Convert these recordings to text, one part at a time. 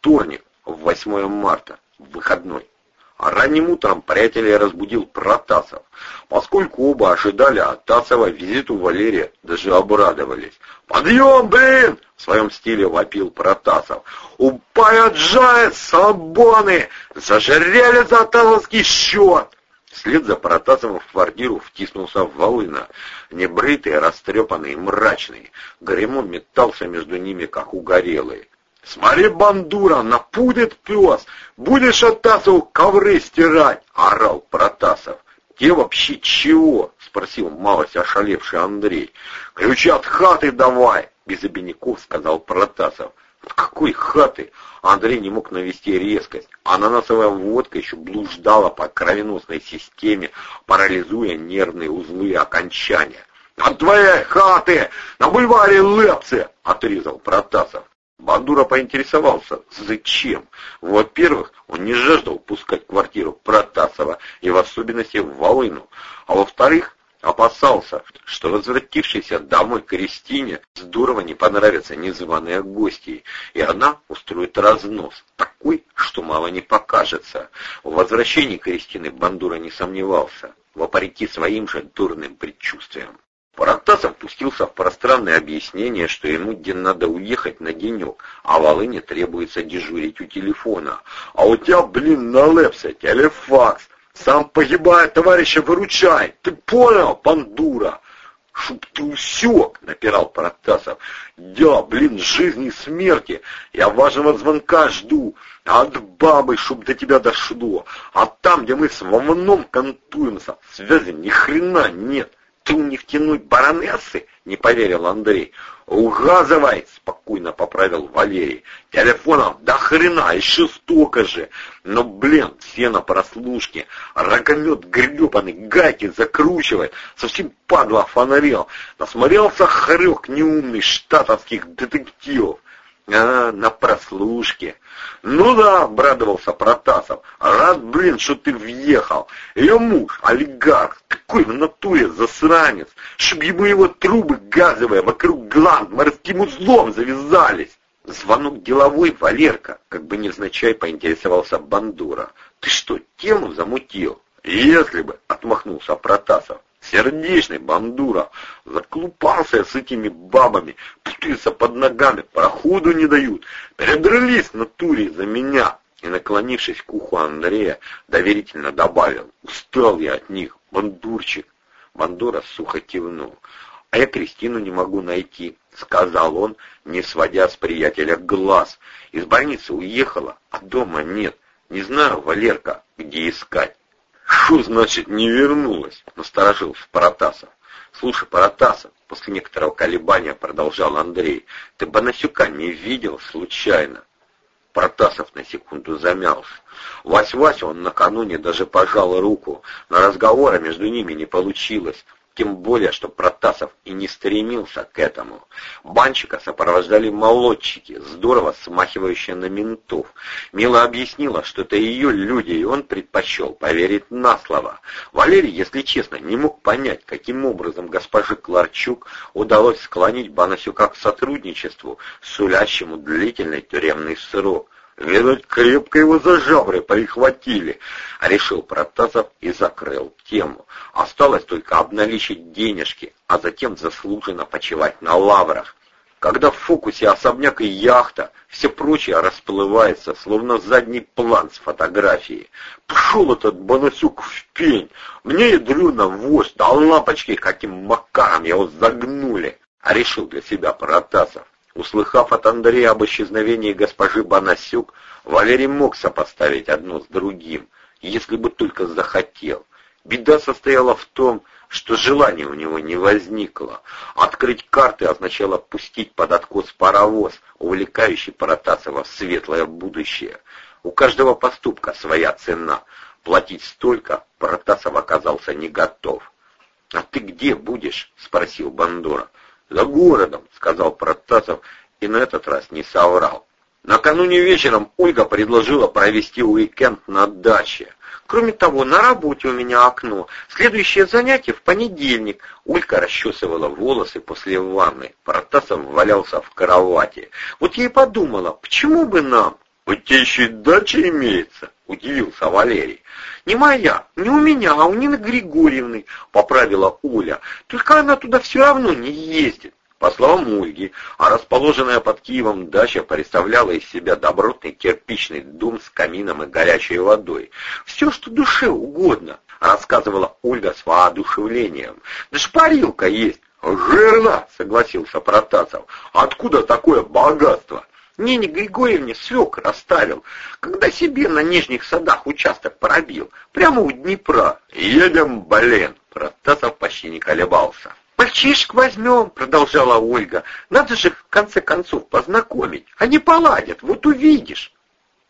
Вторник, 8 марта, выходной. А ранним утром приятеля разбудил Протасов. Поскольку оба ожидали от Тасова визиту Валерия, даже обрадовались. «Подъем, блин!» — в своем стиле вопил Протасов. «Упаят собоны! Зажарели за Тазовский счет!» Вслед за Протасовым в квартиру втиснулся Волына, небритый, растрепанный, мрачный. Гремон метался между ними, как угорелый. «Смотри, бандура, напудит пес! Будешь от Тасов ковры стирать!» — орал Протасов. «Те вообще чего?» — спросил малость ошалевший Андрей. «Ключи от хаты давай!» — без обиняков сказал Протасов. «От какой хаты?» Андрей не мог навести резкость. Ананасовая водка еще блуждала по кровеносной системе, парализуя нервные узлы и окончания. «От твоей хаты! На бульваре Лепце!» — отрезал Протасов. Бандура поинтересовался, зачем. Во-первых, он не жаждал пускать квартиру Протасова, и в особенности в Волыну. А во-вторых, опасался, что возвратившейся домой Кристине здорово не понравятся незваные гости, и она устроит разнос, такой, что мало не покажется. В возвращении Кристины Бандура не сомневался, вопреки своим же дурным предчувствиям. Паратасов пустился в пространное объяснение, что ему где надо уехать на денек, а Волыне требуется дежурить у телефона. А у тебя, блин, на лепсе телефакс. Сам погибает, товарища, выручай. Ты понял, пандура? Шуб ты усек, напирал Паратасов. Я, блин, жизни и смерти. Я важного звонка жду. От бабы, чтоб до тебя дошло. А там, где мы с Вовном контуемся, связи ни хрена нет ты у них тянуть баронессы?» — не поверил Андрей. «Угазывай!» — спокойно поправил Валерий. «Телефонов до хрена, еще столько же! Но, блин, все на прослушке, рогомет гребаный, гайки закручивает, совсем падла фонарел, насмотрелся хрек неумный штатовских детективов. А, на прослушке. Ну да, обрадовался Протасов. Рад, блин, что ты въехал. Ее муж, олигарх, такой в натуре засранец, чтоб ему его трубы газовые вокруг глаз морским узлом завязались. Звонок деловой, Валерка, как бы невзначай поинтересовался Бандура. Ты что, тему замутил? Если бы, отмахнулся Протасов. Сердечный бандура, заклупался с этими бабами, путаются под ногами, проходу не дают, передрались на туре за меня. И, наклонившись к уху Андрея, доверительно добавил, устал я от них, бандурчик. Бандура сухо кивнул. «А я Кристину не могу найти», — сказал он, не сводя с приятеля глаз. «Из больницы уехала, а дома нет. Не знаю, Валерка, где искать». «Что значит не вернулась?» — насторожился Паратасов. «Слушай, Паратасов, после некоторого колебания продолжал Андрей, ты Бонасюка не видел случайно?» Протасов на секунду замялся. Вась-Вась он накануне даже пожал руку, но разговора между ними не получилось. Тем более, что Протасов и не стремился к этому. Банчика сопровождали молодчики, здорово смахивающие на ментов. Мила объяснила, что это ее люди, и он предпочел поверить на слово. Валерий, если честно, не мог понять, каким образом госпоже Кларчук удалось склонить Банасюка к сотрудничеству, сулящему длительный тюремный срок. Видать, крепко его за жабры прихватили, решил Протасов и закрыл тему. Осталось только обналичить денежки, а затем заслуженно почивать на лаврах. Когда в фокусе особняк и яхта, все прочее расплывается, словно задний план с фотографии. Пошел этот Бонасюк в пень, мне ядрена вождь, да лампочки каким макаром его загнули, решил для себя Протасов. Услыхав от Андрея об исчезновении госпожи Банасюк, Валерий мог сопоставить одно с другим, если бы только захотел. Беда состояла в том, что желания у него не возникло. Открыть карты означало пустить под откос паровоз, увлекающий Паратасова в светлое будущее. У каждого поступка своя цена. Платить столько Паратасов оказался не готов. «А ты где будешь?» — спросил Бандора. «За городом», — сказал Протасов, и на этот раз не соврал. Накануне вечером Ольга предложила провести уикенд на даче. Кроме того, на работе у меня окно. Следующее занятие в понедельник. Ольга расчесывала волосы после ванны. Протасов валялся в кровати. Вот я и подумала, почему бы нам? «У тебя еще и дача имеется?» — удивился Валерий. «Не моя, не у меня, а у Нины Григорьевны», — поправила Оля. «Только она туда все равно не ездит». По словам Ольги, а расположенная под Киевом дача представляла из себя добротный кирпичный дом с камином и горячей водой. «Все, что душе угодно», — рассказывала Ольга с воодушевлением. «Даже парилка есть». «Жирно!» — согласился Протасов. «Откуда такое богатство?» Нине Григорьевне свек расставил, когда себе на нижних садах участок пробил, прямо у Днепра. «Едем, блин!» — Протасов почти не колебался. «Мальчишек возьмем», — продолжала Ольга. «Надо же, в конце концов, познакомить. Они поладят, вот увидишь».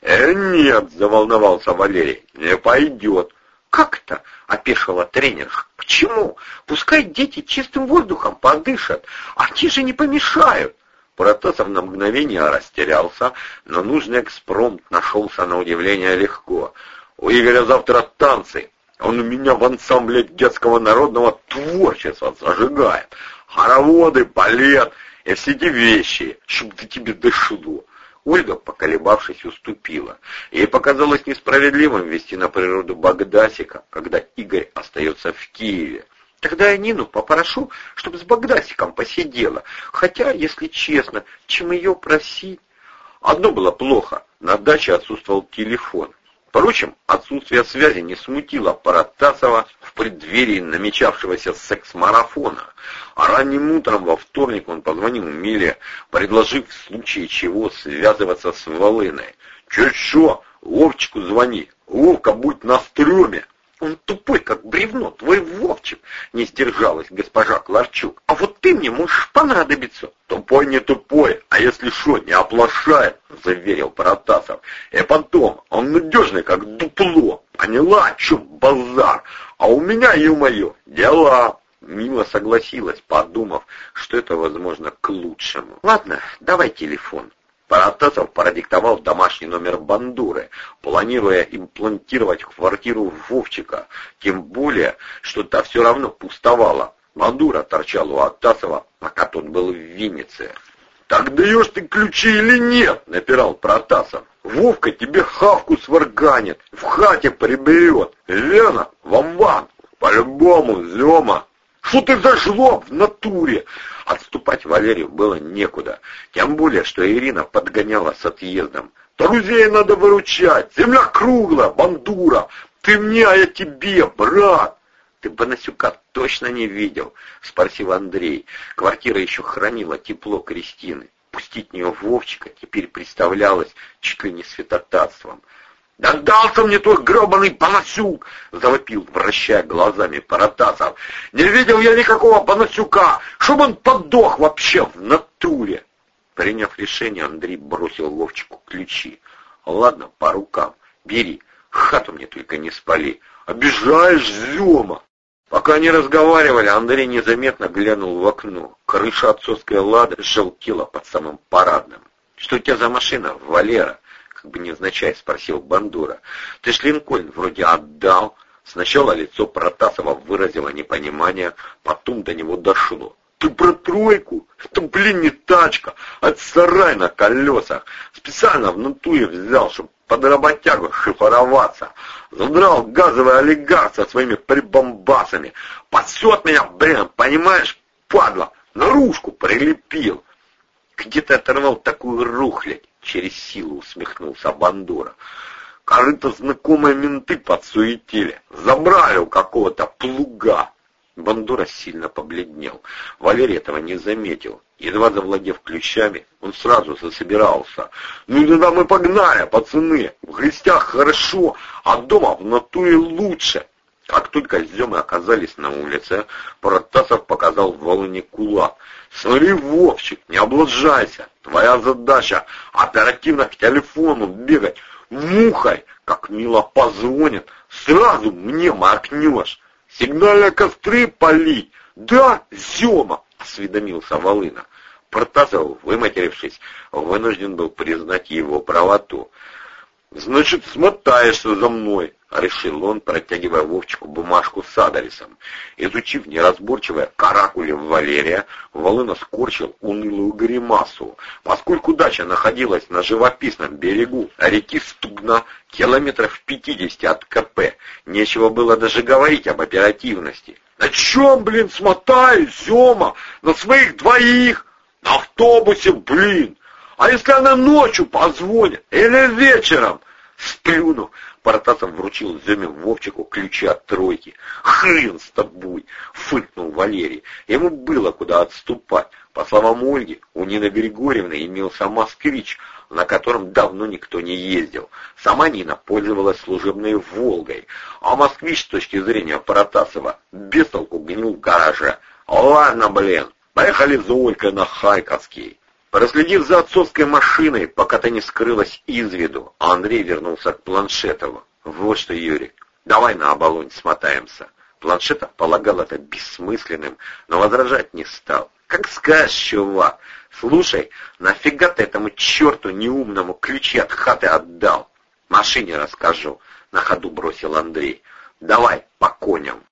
«Э, нет», — заволновался Валерий, — «не пойдет». «Как-то?» — опешила тренер. «Почему? Пускай дети чистым воздухом подышат. Они же не помешают». Протасов на мгновение растерялся, но нужный экспромт нашелся на удивление легко. «У Игоря завтра танцы. Он у меня в ансамбле детского народного творчества зажигает. Хороводы, балет и все эти вещи, чтобы до тебе дошло. Ольга, поколебавшись, уступила. Ей показалось несправедливым вести на природу Багдасика, когда Игорь остается в Киеве. Тогда я Нину попрошу, чтобы с Багдасиком посидела. Хотя, если честно, чем ее просить? Одно было плохо. На даче отсутствовал телефон. Впрочем, отсутствие связи не смутило Паратасова в преддверии намечавшегося секс-марафона. А ранним утром во вторник он позвонил Миле, предложив в случае чего связываться с Волыной. «Чё, чё, Вовчику звони, Вовка будь на стреме!» Он тупой, как бревно, твой Вовчик, не сдержалась госпожа Кларчук. А вот ты мне можешь понадобиться. Тупой не тупой, а если что, не оплошает, заверил Паратасов. И потом, он надежный, как дупло. Поняла, о чем базар? А у меня, ё-моё, дела. Мила согласилась, подумав, что это, возможно, к лучшему. «Ладно, давай телефон». Паратасов продиктовал домашний номер бандуры, планируя имплантировать квартиру Вовчика, тем более, что та все равно пустовала. Бандура торчала у Атасова, пока тот был в Виннице. «Так даешь ты ключи или нет?» — напирал Протасов. «Вовка тебе хавку сварганит, в хате приберет. Лена, вамван, по-любому, Зема, что ты за жлоб в натуре? Отступать Валерию было некуда. Тем более, что Ирина подгоняла с отъездом. Друзей надо выручать. Земля круглая, бандура. Ты мне, а я тебе, брат. «Ты Бонасюка точно не видел?» — спросил Андрей. Квартира еще хранила тепло Кристины. Пустить в нее Вовчика теперь представлялось чуть ли не святотатством. «Да мне твой гробаный Панасюк!» — завопил, вращая глазами Паратасов. «Не видел я никакого Панасюка! Чтоб он подох вообще в натуре!» Приняв решение, Андрей бросил Вовчику ключи. «Ладно, по рукам. Бери. Хату мне только не спали. Обижаешь, Зюма!» Пока они разговаривали, Андрей незаметно глянул в окно. Крыша отцовской лады желтела под самым парадным. «Что у тебя за машина, Валера?» Как бы невзначай спросил Бандура. «Ты ж Линкольн вроде отдал». Сначала лицо Протасова выразило непонимание, потом до него дошло. «Ты про тройку? Это, блин, не тачка, а сарай на колесах. Специально в натуре взял, чтобы под работягу шифроваться. Задрал газовый олигарх со своими прибамбасами. Пасет меня, блин, понимаешь, падла, наружку прилепил. Где ты оторвал такую рухлядь? Через силу усмехнулся Бандура. Кажется, знакомые менты подсуетили. Забрали у какого-то плуга. Бандура сильно побледнел. Валерий этого не заметил. Едва завладев ключами, он сразу засобирался. «Ну тогда мы погнали, пацаны! В гостях хорошо, а дома в натуре лучше!» Как только Земы оказались на улице, Протасов показал Волыне кулак. «Смотри, Вовчик, не облажайся! Твоя задача — оперативно к телефону бегать, мухой, как мило позвонит, сразу мне моркнешь. Сигнальные костры полить. Да, Зема!» — осведомился Волына. Протасов, выматерившись, вынужден был признать его правоту. Значит, смотаешься за мной, — решил он, протягивая Вовчику бумажку с адресом. Изучив неразборчивое каракули Валерия, Волына скорчил унылую гримасу. Поскольку дача находилась на живописном берегу реки Стугна, километров в пятидесяти от КП, нечего было даже говорить об оперативности. «На чем, блин, смотаюсь, Сема? На своих двоих? На автобусе, блин! А если она ночью позвонит? Или вечером?» Сплюнув, Протасов вручил Земе Вовчику ключи от тройки. «Хрен с тобой!» — фыркнул Валерий. Ему было куда отступать. По словам Ольги, у Нины Григорьевны имелся москвич, на котором давно никто не ездил. Сама Нина пользовалась служебной «Волгой», а москвич с точки зрения Протасова без толку гнил в гараже. «Ладно, блин, поехали за Олькой на Хайковский». Проследив за отцовской машиной, пока та не скрылась из виду, Андрей вернулся к Планшетову. «Вот что, Юрий, давай на оболонь смотаемся». Планшетов полагал это бессмысленным, но возражать не стал. «Как скажешь, чувак. Слушай, нафига ты этому черту неумному ключи от хаты отдал?» «Машине расскажу», — на ходу бросил Андрей. «Давай по коням».